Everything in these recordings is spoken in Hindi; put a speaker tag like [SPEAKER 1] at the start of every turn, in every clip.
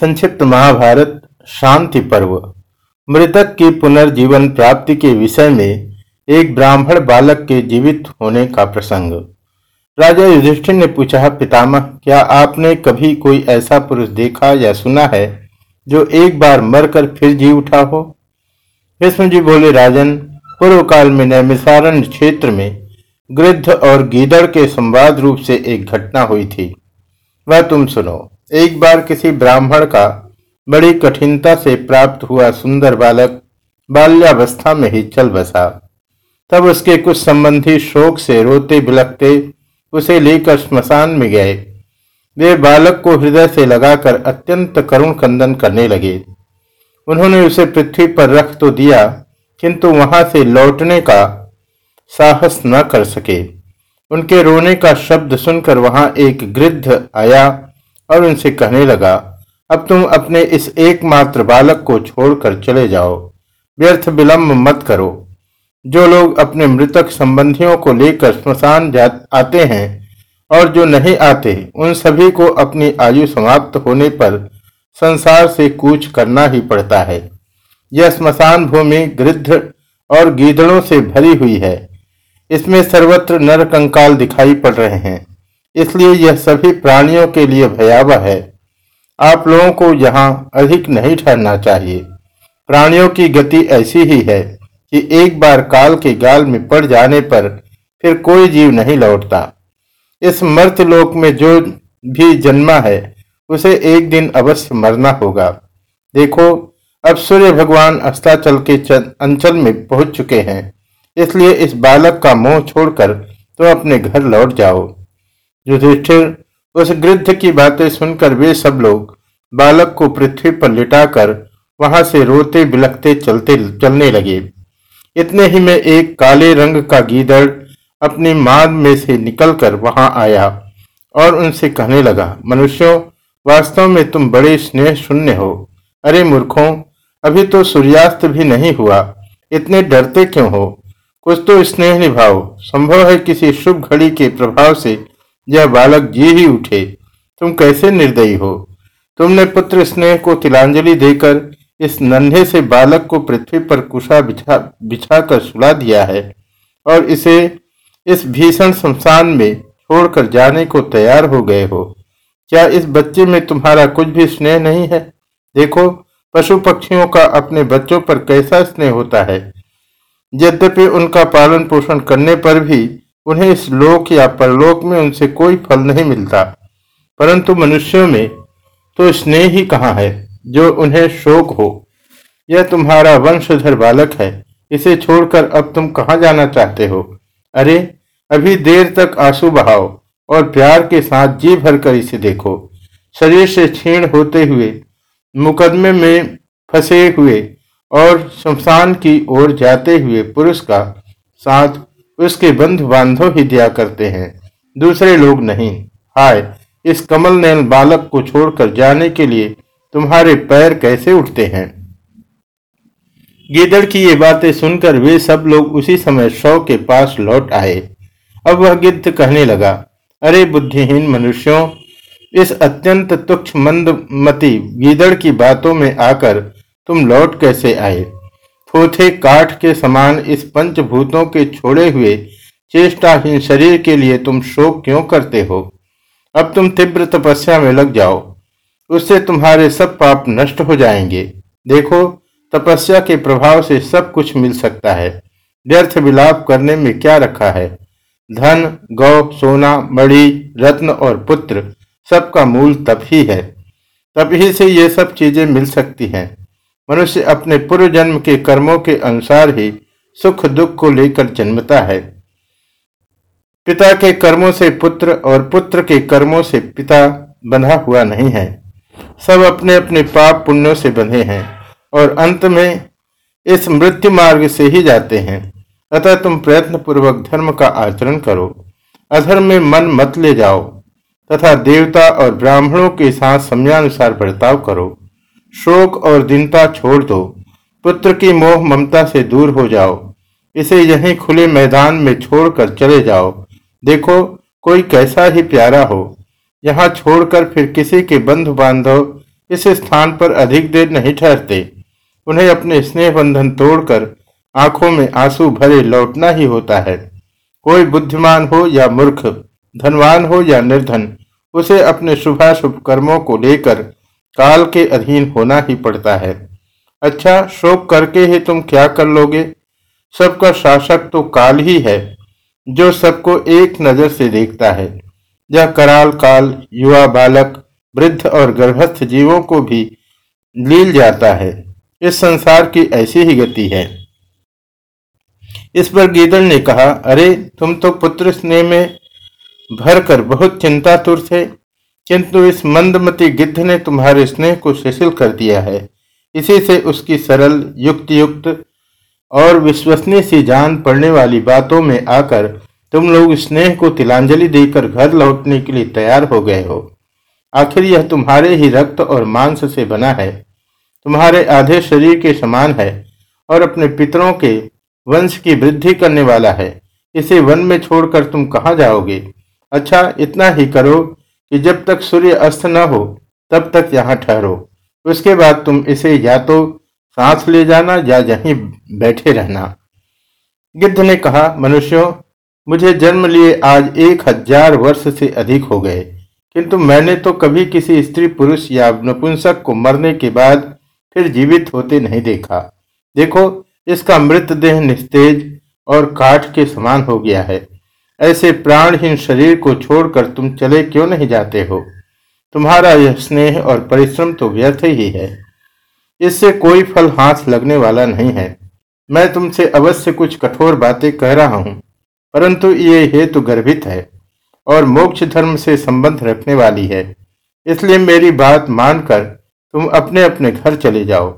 [SPEAKER 1] संक्षिप्त महाभारत, शांति पर्व। मृतक की पुनर्जीवन प्राप्ति के विषय में एक ब्राह्मण बालक के जीवित होने का प्रसंग। राजा युधिष्ठिर ने पूछा, पितामह, क्या आपने कभी कोई ऐसा पुरुष देखा या सुना है जो एक बार मरकर फिर जी उठा हो? विष्णु जी बोले, राजन पूर्व काल में नैमिसारण क्षेत्र में गृद्ध और गीदड़ के संवाद रूप से एक घटना हुई थी। वह तुम सुनो। एक बार किसी ब्राह्मण का बड़ी कठिनता से प्राप्त हुआ सुंदर बालक बाल्यावस्था में ही चल बसा। तब उसके कुछ संबंधी शोक से रोते बिलकते उसे लेकर स्मशान में गए। वे बालक को हृदय से लगाकर अत्यंत करुण कंदन करने लगे। उन्होंने उसे पृथ्वी पर रख तो दिया, किंतु वहाँ से लौटने का साहस न कर सके। उनके रोने का शब्द सुनकर वहाँ एक गृद्ध आया और उनसे कहने लगा, अब तुम अपने इस एकमात्र बालक को छोड़कर चले जाओ। व्यर्थ विलंब मत करो। जो लोग अपने मृतक संबंधियों को लेकर स्मशान आते हैं और जो नहीं आते, उन सभी को अपनी आयु समाप्त होने पर संसार से कूच करना ही पड़ता है। यह स्मशान भूमि गृद्ध और गीदड़ों से भरी हुई है। इसमें सर्वत्र नर कंकाल दिखाई पड़ रहे हैं। इसलिए यह सभी प्राणियों के लिए भयावह है। आप लोगों को यहाँ अधिक नहीं ठहरना चाहिए। प्राणियों की गति ऐसी ही है कि एक बार काल के गाल में पड़ जाने पर फिर कोई जीव नहीं लौटता। इस मर्त लोक में जो भी जन्मा है, उसे एक दिन अवश्य मरना होगा। देखो, अब सूर्य भगवान अस्ताचल के अंचल में पहुँच चुके हैं। इसलिए इस बालक का मोह छोड़कर तो अपने घर लौट जाओ। युधिष्ठिर, उस गृद्ध की बातें सुनकर वे सब लोग बालक को पृथ्वी पर लिटाकर वहाँ से रोते बिलखते चलते चलने लगे। इतने ही में एक काले रंग का गीदड़ अपनी माद में से निकलकर वहाँ आया और उनसे कहने लगा, मनुष्यों, वास्तव में तुम बड़े स्नेह शून्य हो। अरे मूर्खों, अभी तो सूर्यास्त भी नहीं हुआ। इतने डरते क्यों हो? कुछ तो स्नेह निभाओ। संभव है किसी शुभ घड़ी के प्रभाव से यह बालक जी ही उठे। तुम कैसे निर्दयी हो? तुमने पुत्र स्नेह को तिलांजलि देकर इस नन्हे से बालक को पृथ्वी पर कुशा बिछा, बिछाकर सुला दिया है और इसे इस भीषण शमशान में छोड़कर जाने को तैयार हो गए हो। क्या इस बच्चे में तुम्हारा कुछ भी स्नेह नहीं है? देखो, पशु पक्षियों का अपने बच्चों पर कैसा स्नेह होता है? यद्यपि उनका पालन पोषण करने पर भी उन्हें इस लोक या परलोक में उनसे कोई फल नहीं मिलता। परंतु मनुष्यों में तो स्नेह ही कहाँ है, जो उन्हें शोक हो? यह तुम्हारा वंशधर बालक है। इसे छोड़कर अब तुम कहाँ जाना चाहते हो? अरे, अभी देर तक आँसू बहाओ और प्यार के साथ जी भरकर इसे देखो। शरीर से छीण होते हुए, मुकदमे में फंसे हुए और शमशान की ओर जाते हुए पुरुष का साथ उसके बंधु बांधव ही दिया करते हैं। दूसरे लोग नहीं। हाय, इस कमल नैन बालक को छोड़कर जाने के लिए तुम्हारे पैर कैसे उठते हैं? गीदड़ की ये बातें सुनकर वे सब लोग उसी समय शव के पास लौट आए। अब वह गिद्ध कहने लगा, अरे बुद्धिहीन मनुष्यों, इस अत्यंत तुक्ष मंदमती गीदड़ की बातों में आकर तुम लौट कैसे आए? थोथे काठ के समान इस पंचभूतों के छोड़े हुए चेष्टाहीन शरीर के लिए तुम शोक क्यों करते हो? अब तुम तीव्र तपस्या में लग जाओ। उससे तुम्हारे सब पाप नष्ट हो जाएँगे। देखो, तपस्या के प्रभाव से सब कुछ मिल सकता है। व्यर्थ विलाप करने में क्या रखा है? धन, गौ, सोना मणि रत्न और पुत्र, सबका मूल तप ही है। तब ही से ये सब चीज़ें मिल सकती हैं। मनुष्य अपने पूर्व जन्म के कर्मों के अनुसार ही सुख दुख को लेकर जन्मता है। पिता के कर्मों से पुत्र और पुत्र के कर्मों से पिता बंधा हुआ नहीं है। सब अपने अपने पाप पुण्यों से बंधे हैं और अंत में इस मृत्यु मार्ग से ही जाते हैं। अतः तुम प्रयत्न पूर्वक धर्म का आचरण करो। अधर्म में मन मत ले जाओ तथा देवता और ब्राह्मणों के साथ समयानुसार बर्ताव करो। शोक और दिनता छोड़ दो। पुत्र की मोह ममता से दूर हो जाओ। इसे यहीं खुले मैदान में छोड़कर चले जाओ। देखो, कोई कैसा ही प्यारा हो। यहाँ छोड़कर फिर किसी के बंधु बांधव इस स्थान पर अधिक देर नहीं ठहरते। उन्हें अपने स्नेह बंधन तोड़कर आँखों में आँसू भरे लौटना ही होता है। कोई बुद्धिमान हो या मूर्ख, धनवान हो या निर्धन, उसे अपने शुभाशुभ कर्मों को लेकर काल के अधीन होना ही पड़ता है। अच्छा शोक करके ही तुम क्या कर लोगे? सबका शासक तो काल ही है, जो सबको एक नज़र से देखता है। यह कराल काल, युवा बालक, वृद्ध और गर्भस्थ जीवों को भी लील जाता है। इस संसार की ऐसी ही गति है। इस पर गीदड़ ने कहा, अरे, तुम तो पुत्र स्नेह में भर कर बहुत चिंतातुर थे। किंतु इस मंदमती गिद्ध ने तुम्हारे स्नेह को शिथिल कर दिया है। इसी से उसकी सरल युक्त युक्त और विश्वसनीय सी जान पड़ने वाली बातों में आकर तुम लोग स्नेह को तिलांजलि देकर घर लौटने के लिए तैयार हो गए हो। आखिर यह तुम्हारे ही रक्त और मांस से बना है। तुम्हारे आधे शरीर के समान है और अपने पितरों के वंश की वृद्धि करने वाला है। इसे वन में छोड़कर तुम कहाँ जाओगे? अच्छा इतना ही करो कि जब तक सूर्य अस्त न हो, तब तक यहाँ ठहरो। उसके बाद तुम इसे या तो सांस ले जाना या यहीं बैठे रहना। गिद्ध ने कहा, मनुष्यों, मुझे जन्म लिए आज एक हज़ार वर्ष से अधिक हो गए, किंतु मैंने तो कभी किसी स्त्री पुरुष या नपुंसक को मरने के बाद फिर जीवित होते नहीं देखा। देखो, इसका मृतदेह निस्तेज और काठ के समान हो गया है। ऐसे प्राणहीन शरीर को छोड़कर तुम चले क्यों नहीं जाते हो? तुम्हारा यह स्नेह और परिश्रम तो व्यर्थ ही है। इससे कोई फल हाथ लगने वाला नहीं है। मैं तुमसे अवश्य कुछ कठोर बातें कह रहा हूँ, परंतु ये हेतु गर्भित है और मोक्ष धर्म से संबंध रखने वाली है। इसलिए मेरी बात मानकर तुम अपने अपने घर चले जाओ।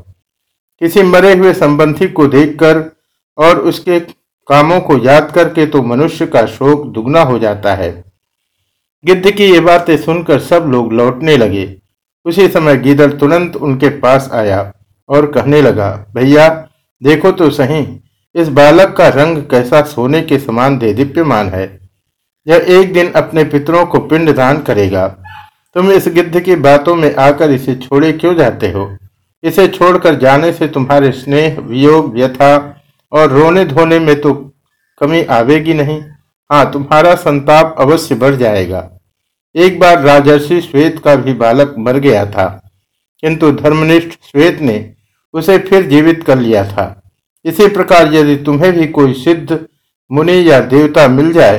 [SPEAKER 1] किसी मरे हुए संबंधी को देखकर और उसके कामों को याद करके तो मनुष्य का शोक दुगना हो जाता है। गिद्ध की ये बातें सुनकर सब लोग लौटने लगे। उसी समय गिदड़ तुरंत उनके पास आया और कहने लगा, भैया, देखो तो सही, इस बालक का रंग कैसा सोने के समान दे दीप्यमान है। यह एक दिन अपने पितरों को पिंड दान करेगा। तुम इस गिद्ध की बातों में आकर इसे छोड़े क्यों जाते हो? इसे छोड़कर जाने से तुम्हारे स्नेह, वियोग, व्यथा और रोने धोने में तो कमी आवेगी नहीं। हाँ तुम्हारा संताप अवश्य बढ़ जाएगा। एक बार राजर्षि श्वेत का भी बालक मर गया था, किंतु धर्मनिष्ठ श्वेत ने उसे फिर जीवित कर लिया था। इसी प्रकार यदि तुम्हें भी कोई सिद्ध मुनि या देवता मिल जाए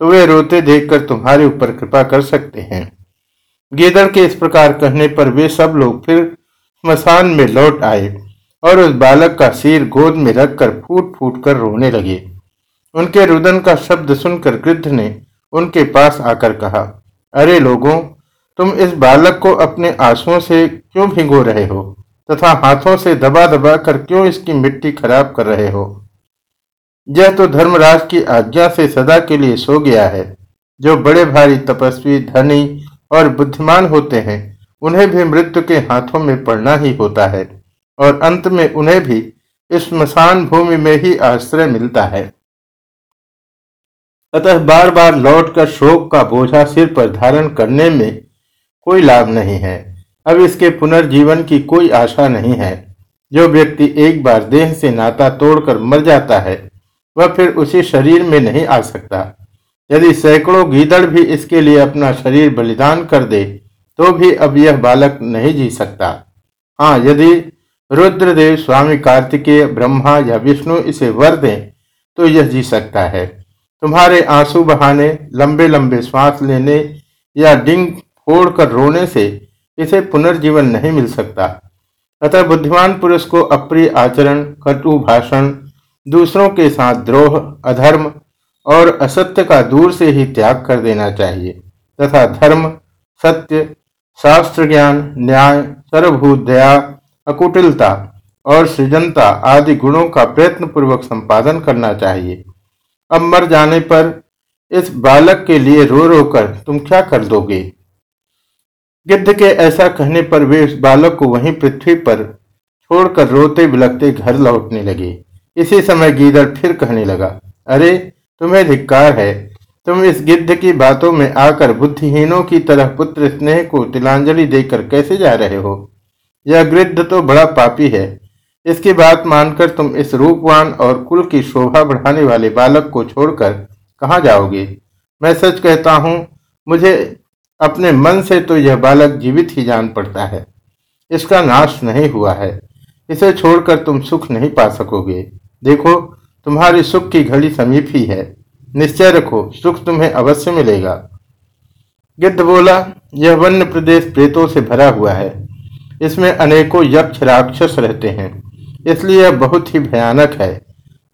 [SPEAKER 1] तो वे रोते देखकर तुम्हारे ऊपर कृपा कर सकते हैं। गेदड़ के इस प्रकार कहने पर वे सब लोग फिर स्मशान में लौट आए। और उस बालक का सिर गोद में रखकर फूट फूट कर रोने लगे। उनके रुदन का शब्द सुनकर गिद्ध ने उनके पास आकर कहा, अरे लोगों, तुम इस बालक को अपने आंसुओं से क्यों भिगो रहे हो? तथा हाथों से दबा दबा कर क्यों इसकी मिट्टी खराब कर रहे हो? यह तो धर्मराज की आज्ञा से सदा के लिए सो गया है। जो बड़े भारी तपस्वी, धनी और बुद्धिमान होते हैं, उन्हें भी मृत्यु के हाथों में पड़ना ही होता है। और अंत में उन्हें भी इस स्मशान भूमि में ही आश्रय मिलता है। अतः बार बार लौटकर शोक का बोझा सिर पर धारण करने में कोई लाभ नहीं है। अब इसके पुनर्जीवन की कोई आशा नहीं है। जो व्यक्ति एक बार देह से नाता तोड़कर मर जाता है, वह फिर उसी शरीर में नहीं आ सकता। यदि सैकड़ों गीदड़ भी इसके लिए अपना शरीर बलिदान कर दे तो भी अब यह बालक नहीं जी सकता। हाँ यदि रुद्रदेव स्वामी कार्तिकेय, ब्रह्मा या विष्णु इसे वर दें तो यह जी सकता है। तुम्हारे आँसू बहाने, लंबे लंबे श्वास लेने या डिंग फोड़ कर रोने से इसे पुनर्जीवन नहीं मिल सकता। अतः बुद्धिमान पुरुष को अप्रिय आचरण, कटु भाषण, दूसरों के साथ द्रोह, अधर्म और असत्य का दूर से ही त्याग कर देना चाहिए, तथा धर्म, सत्य, शास्त्र ज्ञान, न्याय, सर्वभूत दया अकुटिलता और सृजनता आदि गुणों का प्रयत्न पूर्वक संपादन करना चाहिए। अब मर जाने पर इस बालक के लिए रो रो कर तुम क्या कर दोगे? गिद्ध के ऐसा कहने पर वे उस बालक को वहीं पृथ्वी पर छोड़कर रोते बिलकते घर लौटने लगे। इसी समय गीदड़ फिर कहने लगा, अरे, तुम्हें धिक्कार है। तुम इस गिद्ध की बातों में आकर बुद्धिहीनों की तरह पुत्र स्नेह को तिलांजलि देकर कैसे जा रहे हो? यह गिद्ध तो बड़ा पापी है। इसकी बात मानकर तुम इस रूपवान और कुल की शोभा बढ़ाने वाले बालक को छोड़कर कहाँ जाओगे? मैं सच कहता हूँ, मुझे अपने मन से तो यह बालक जीवित ही जान पड़ता है। इसका नाश नहीं हुआ है। इसे छोड़कर तुम सुख नहीं पा सकोगे। देखो, तुम्हारी सुख की घड़ी समीप ही है। निश्चय रखो, सुख तुम्हें अवश्य मिलेगा। गिद्ध बोला, यह वन्य प्रदेश प्रेतों से भरा हुआ है। इसमें अनेकों यक्ष राक्षस रहते हैं। इसलिए यह बहुत ही भयानक है।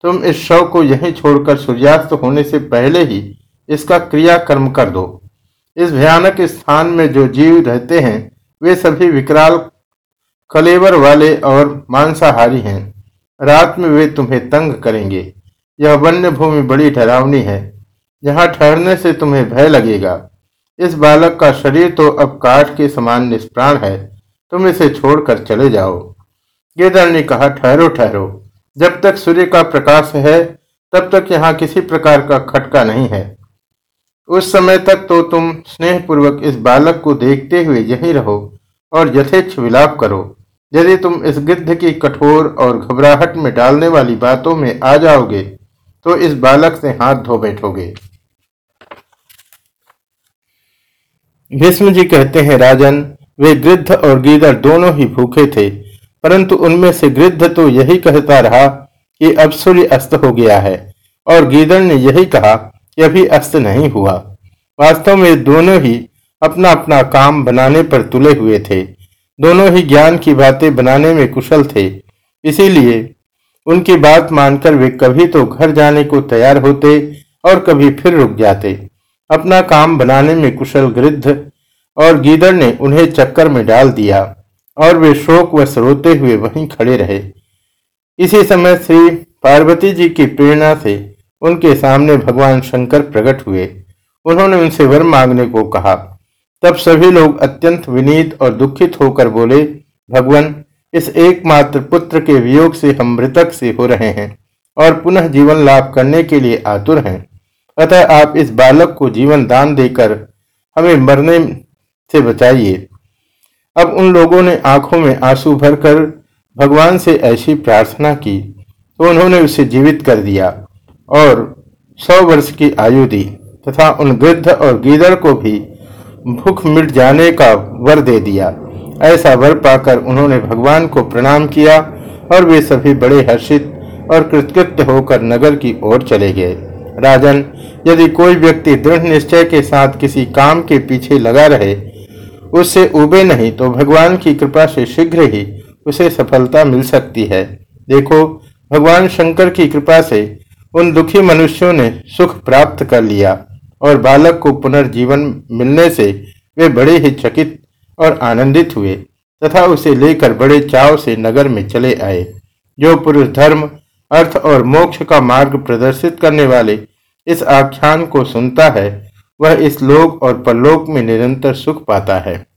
[SPEAKER 1] तुम इस शव को यहीं छोड़कर सूर्यास्त होने से पहले ही इसका क्रियाकर्म कर दो। इस भयानक स्थान में जो जीव रहते हैं, वे सभी विकराल कलेवर वाले और मांसाहारी हैं। रात में वे तुम्हें तंग करेंगे। यह वन्य भूमि बड़ी डरावनी है। यहाँ ठहरने से तुम्हें भय लगेगा। इस बालक का शरीर तो अब काठ के समान निष्प्राण है। तुम इसे छोड़कर चले जाओ। गिरधर ने कहा, ठहरो ठहरो। जब तक सूर्य का प्रकाश है, तब तक यहाँ किसी प्रकार का खटका नहीं है। उस समय तक तो तुम स्नेहपूर्वक इस बालक को देखते हुए यहीं रहो और यथेच्छ विलाप करो। यदि तुम इस गिद्ध की कठोर और घबराहट में डालने वाली बातों में आ जाओगे तो इस बालक से हाथ धो बैठोगे। भीष्म जी कहते हैं, राजन वे गृद्ध और गीदड़ दोनों ही भूखे थे, परंतु उनमें से गृद्ध तो यही कहता रहा कि अब सूर्य अस्त हो गया है, और गीदड़ ने यही कहा कि अभी अस्त नहीं हुआ। वास्तव में दोनों ही अपना अपना काम बनाने पर तुले हुए थे। दोनों ही ज्ञान की बातें बनाने में कुशल थे। इसीलिए उनकी बात मानकर वे कभी तो घर जाने को तैयार होते और कभी फिर रुक जाते। अपना काम बनाने में कुशल गृद्ध और गीदड़ ने उन्हें चक्कर में डाल दिया, और वे शोक व रोते हुए वहीं खड़े रहे। इसी समय श्री पार्वती जी की प्रेरणा से उनके सामने भगवान शंकर प्रकट हुए। उन्होंने उनसे वर मांगने को कहा। तब सभी लोग अत्यंत विनीत और दुखित होकर बोले, भगवान, इस एकमात्र पुत्र के वियोग से हम मृतक से हो रहे हैं और पुनः जीवन लाभ करने के लिए आतुर हैं। अतः आप इस बालक को जीवन दान देकर हमें मरने से बचाइए। अब उन लोगों ने आँखों में आँसू भरकर भगवान से ऐसी प्रार्थना की तो उन्होंने उसे जीवित कर दिया और सौ वर्ष की आयु दी तथा उन वृद्ध और गीदड़ को भी भूख मिट जाने का वर दे दिया। ऐसा वर पाकर उन्होंने भगवान को प्रणाम किया और वे सभी बड़े हर्षित और कृतकृत्य होकर नगर की ओर चले गए। राजन, यदि कोई व्यक्ति दृढ़ निश्चय के साथ किसी काम के पीछे लगा रहे उससे उबे नहीं तो भगवान की कृपा से शीघ्र ही उसे सफलता मिल सकती है। देखो, भगवान शंकर की कृपा से उन दुखी मनुष्यों ने सुख प्राप्त कर लिया और बालक को पुनर्जीवन मिलने से वे बड़े ही चकित और आनंदित हुए तथा उसे लेकर बड़े चाव से नगर में चले आए, जो पुरुष धर्म, अर्थ और मोक्ष का मार्ग प्रदर्शित करने वाले इस आख्यान को सुनता है वह इस लोक और परलोक में निरंतर सुख पाता है।